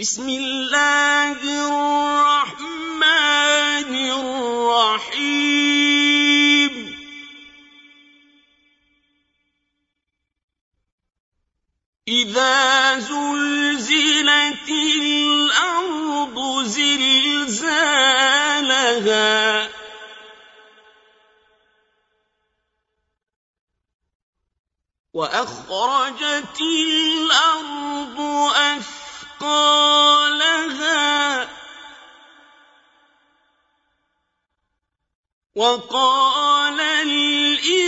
بسم الله الرحمن الرحيم. إذا زلزلت الأرض زلزالها. وأخرجت الأرض وقال الإنسان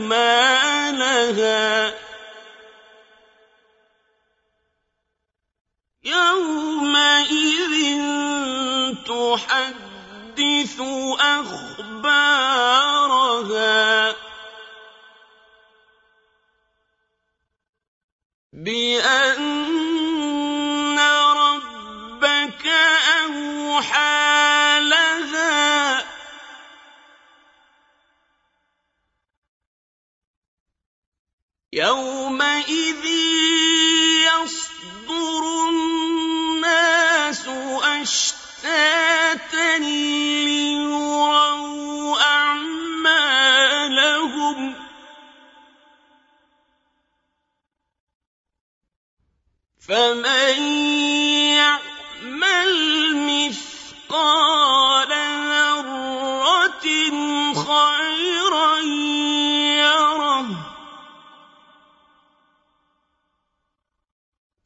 ما لها؟ يومئذ تحدث أخبارها. بأن يومئذ يصدر الناس أشتاتا ليروا أعمالهم فمن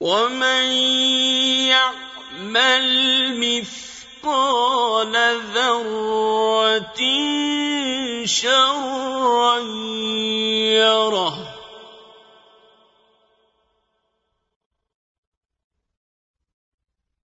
ومن يعمل مثقال ذرة شرا